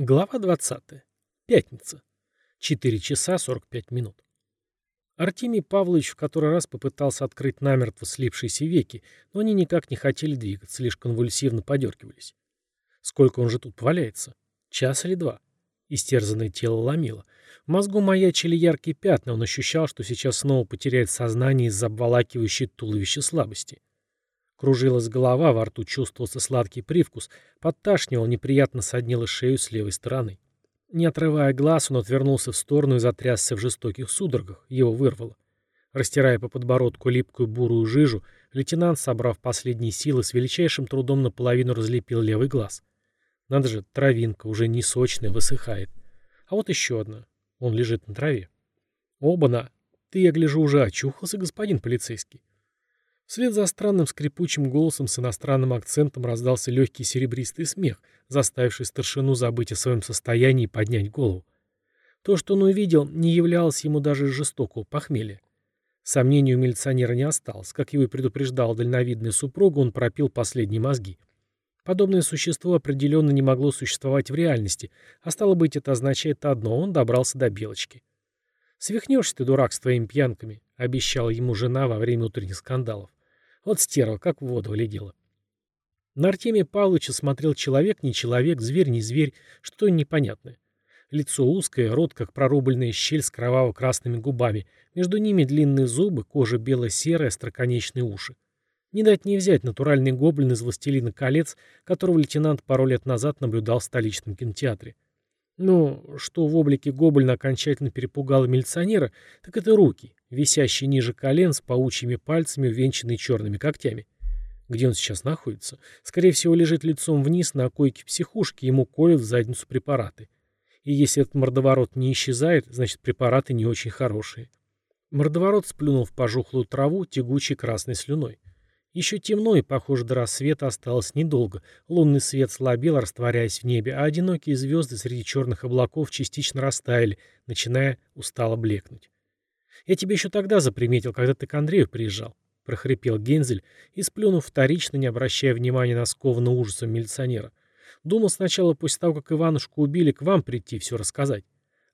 Глава 20. Пятница. 4 часа 45 минут. Артемий Павлович в который раз попытался открыть намертво слипшиеся веки, но они никак не хотели двигаться, лишь конвульсивно подергивались. Сколько он же тут валяется? Час или два? Истерзанное тело ломило. В мозгу маячили яркие пятна, он ощущал, что сейчас снова потеряет сознание из-за обволакивающей туловища слабости. Кружилась голова, во рту чувствовался сладкий привкус, подташнивал, неприятно соднило шею с левой стороны. Не отрывая глаз, он отвернулся в сторону и затрясся в жестоких судорогах, его вырвало. Растирая по подбородку липкую бурую жижу, лейтенант, собрав последние силы, с величайшим трудом наполовину разлепил левый глаз. Надо же, травинка, уже не сочная, высыхает. А вот еще одна. Он лежит на траве. Оба-на! Ты, я гляжу, уже очухался, господин полицейский. Вслед за странным скрипучим голосом с иностранным акцентом раздался легкий серебристый смех, заставивший старшину забыть о своем состоянии и поднять голову. То, что он увидел, не являлось ему даже жестокого похмелья. Сомнений у милиционера не осталось. Как его и предупреждал дальновидная супруга, он пропил последние мозги. Подобное существо определенно не могло существовать в реальности, а стало быть, это означает одно — он добрался до Белочки. «Свихнешься ты, дурак, с твоими пьянками», — обещала ему жена во время утренних скандалов. Вот стерва, как в воду глядела. На Артемия Павловича смотрел человек, не человек, зверь, не зверь, что-то непонятное. Лицо узкое, рот, как прорубленная щель с кроваво-красными губами. Между ними длинные зубы, кожа бело-серая, остроконечные уши. Не дать не взять натуральный гоблин из «Властелина колец», которого лейтенант пару лет назад наблюдал в столичном кинотеатре. Но что в облике гоблина окончательно перепугало милиционера, так это руки, висящие ниже колен с паучьими пальцами, увенчанные черными когтями. Где он сейчас находится? Скорее всего, лежит лицом вниз на койке психушки, ему колют в задницу препараты. И если этот мордоворот не исчезает, значит препараты не очень хорошие. Мордоворот сплюнул в пожухлую траву тягучей красной слюной. Еще темно, и, похоже, до рассвета осталось недолго. Лунный свет слабел, растворяясь в небе, а одинокие звезды среди черных облаков частично растаяли, начиная устало блекнуть. «Я тебя еще тогда заприметил, когда ты к Андрею приезжал», — прохрипел Гензель и, сплюнув вторично, не обращая внимания на скованного ужасом милиционера. «Думал сначала, после того, как Иванушку убили, к вам прийти все рассказать.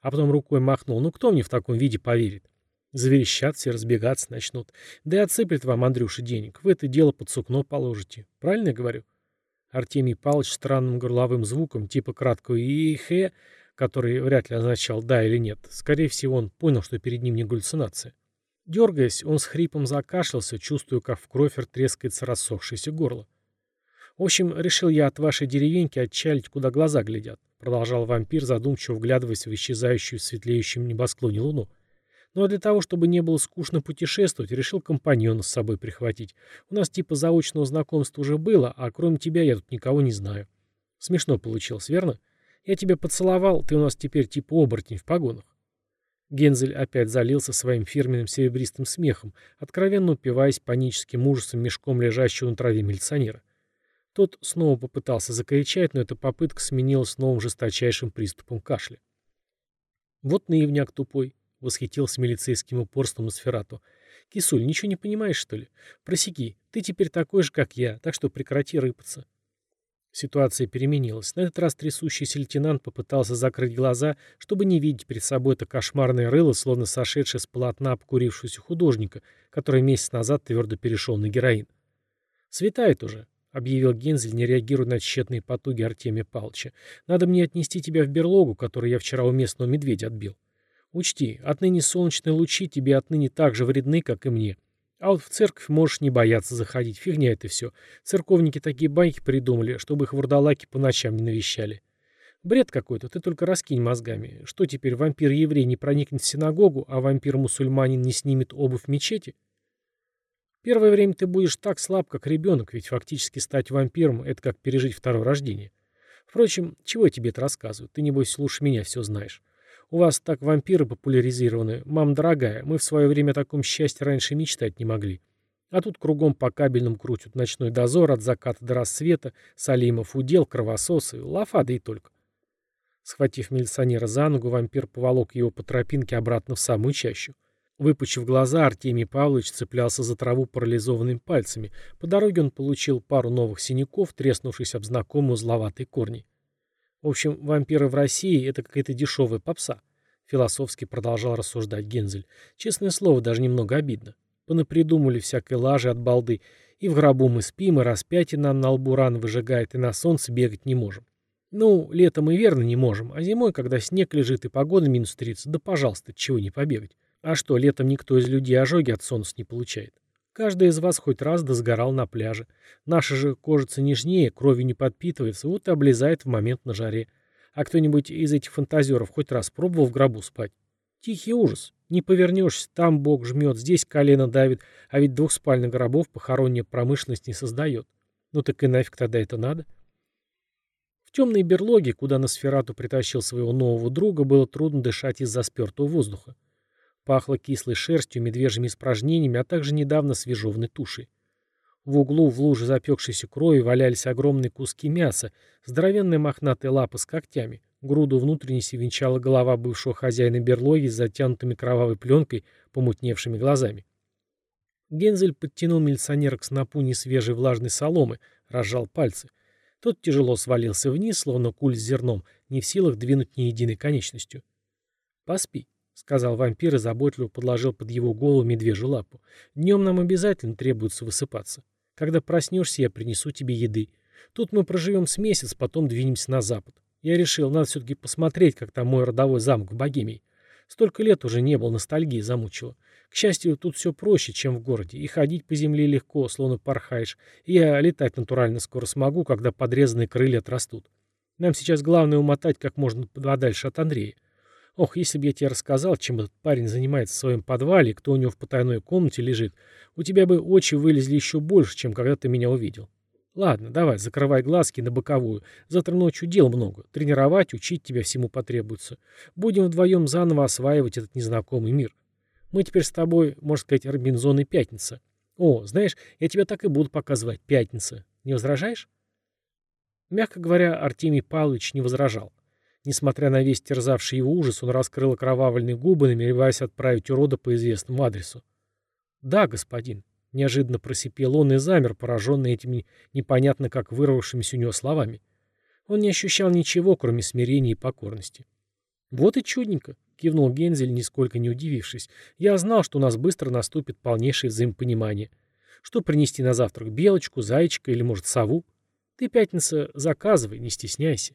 А потом рукой махнул. Ну кто мне в таком виде поверит? Заверещат все, разбегаться начнут. Да и отсыплет вам, Андрюша, денег. Вы это дело под сукно положите. Правильно я говорю? Артемий Павлович странным горловым звуком, типа краткого «ихе», который вряд ли означал «да» или «нет». Скорее всего, он понял, что перед ним не галлюцинация. Дергаясь, он с хрипом закашлялся, чувствуя, как в кровь трескается рассохшееся горло. «В общем, решил я от вашей деревеньки отчалить, куда глаза глядят», продолжал вампир, задумчиво вглядываясь в исчезающую в светлеющем небосклоне луну. Ну а для того, чтобы не было скучно путешествовать, решил компаньона с собой прихватить. У нас типа заочного знакомства уже было, а кроме тебя я тут никого не знаю. Смешно получилось, верно? Я тебя поцеловал, ты у нас теперь типа оборотень в погонах. Гензель опять залился своим фирменным серебристым смехом, откровенно упиваясь паническим ужасом мешком лежащего на траве милиционера. Тот снова попытался закричать, но эта попытка сменилась новым жесточайшим приступом кашля. Вот наивняк тупой, Восхитился милицейским упорством Сферату. «Кисуль, ничего не понимаешь, что ли? Просеки, ты теперь такой же, как я, так что прекрати рыпаться». Ситуация переменилась. На этот раз трясущийся лейтенант попытался закрыть глаза, чтобы не видеть перед собой это кошмарное рыло, словно сошедшее с полотна обкурившегося художника, который месяц назад твердо перешел на героин. «Светает уже», — объявил Гензель, не реагируя на тщетные потуги Артемия Павловича. «Надо мне отнести тебя в берлогу, которую я вчера у местного медведя отбил». Учти, отныне солнечные лучи тебе отныне так же вредны, как и мне. А вот в церковь можешь не бояться заходить. Фигня это все. Церковники такие байки придумали, чтобы их вурдалаки по ночам не навещали. Бред какой-то, ты только раскинь мозгами. Что теперь, вампир-еврей не проникнет в синагогу, а вампир-мусульманин не снимет обувь в мечети? Первое время ты будешь так слаб, как ребенок, ведь фактически стать вампиром — это как пережить второе рождение. Впрочем, чего я тебе это рассказываю? Ты, небось, лучше меня все знаешь. У вас так вампиры популяризированы. Мам, дорогая, мы в свое время о таком счастье раньше мечтать не могли. А тут кругом по кабельным крутят ночной дозор от заката до рассвета, Салимов удел, кровососы, лафа, да и только. Схватив милиционера за ногу, вампир поволок его по тропинке обратно в самую чащу. Выпучив глаза, Артемий Павлович цеплялся за траву парализованными пальцами. По дороге он получил пару новых синяков, треснувшись об знакомые узловатые корни. В общем, вампиры в России — это какая-то дешевая попса. Философски продолжал рассуждать Гензель. Честное слово, даже немного обидно. Понапридумали всякой лажи от балды. И в гробу мы спим, и распятие нам на лбу ран выжигает, и на солнце бегать не можем. Ну, летом и верно не можем, а зимой, когда снег лежит и погода минус 30, да пожалуйста, чего не побегать. А что, летом никто из людей ожоги от солнца не получает. Каждый из вас хоть раз досгорал на пляже. Наша же кожица нежнее, кровью не подпитывается, вот и облезает в момент на жаре. А кто-нибудь из этих фантазеров хоть раз пробовал в гробу спать? Тихий ужас. Не повернешься, там бог жмет, здесь колено давит, а ведь двухспальных гробов похоронная промышленность не создает. Ну так и нафиг тогда это надо? В темной берлоге, куда Носферату притащил своего нового друга, было трудно дышать из-за спертого воздуха. Пахло кислой шерстью, медвежьими испражнениями, а также недавно свежевной тушей. В углу в луже запекшейся крови валялись огромные куски мяса, здоровенные мохнатые лапы с когтями. Груду внутренности венчала голова бывшего хозяина берлоги с затянутыми кровавой пленкой, помутневшими глазами. Гензель подтянул милиционера к снопу несвежей влажной соломы, разжал пальцы. Тот тяжело свалился вниз, словно куль с зерном, не в силах двинуть ни единой конечностью. «Поспи», — сказал вампир и заботливо подложил под его голову медвежью лапу. «Днем нам обязательно требуется высыпаться. Когда проснешься, я принесу тебе еды. Тут мы проживем с месяц, потом двинемся на запад. Я решил, надо все-таки посмотреть, как там мой родовой замок в Богемии. Столько лет уже не был, ностальгии замучила. К счастью, тут все проще, чем в городе. И ходить по земле легко, словно порхаешь. И я летать натурально скоро смогу, когда подрезанные крылья отрастут. Нам сейчас главное умотать как можно подальше от Андрея. Ох, если бы я тебе рассказал, чем этот парень занимается в своем подвале, кто у него в потайной комнате лежит, у тебя бы очи вылезли еще больше, чем когда ты меня увидел. Ладно, давай, закрывай глазки на боковую. Завтра ночью дел много. Тренировать, учить тебя всему потребуется. Будем вдвоем заново осваивать этот незнакомый мир. Мы теперь с тобой, можно сказать, Робинзон и Пятница. О, знаешь, я тебя так и буду показывать, Пятница. Не возражаешь? Мягко говоря, Артемий Павлович не возражал. Несмотря на весь терзавший его ужас, он раскрыл окровавленные губы, намереваясь отправить урода по известному адресу. «Да, господин», — неожиданно просипел он и замер, пораженный этими непонятно как вырвавшимися у него словами. Он не ощущал ничего, кроме смирения и покорности. «Вот и чудненько», — кивнул Гензель, нисколько не удивившись. «Я знал, что у нас быстро наступит полнейшее взаимопонимание. Что принести на завтрак, белочку, зайчика или, может, сову? Ты, пятница, заказывай, не стесняйся».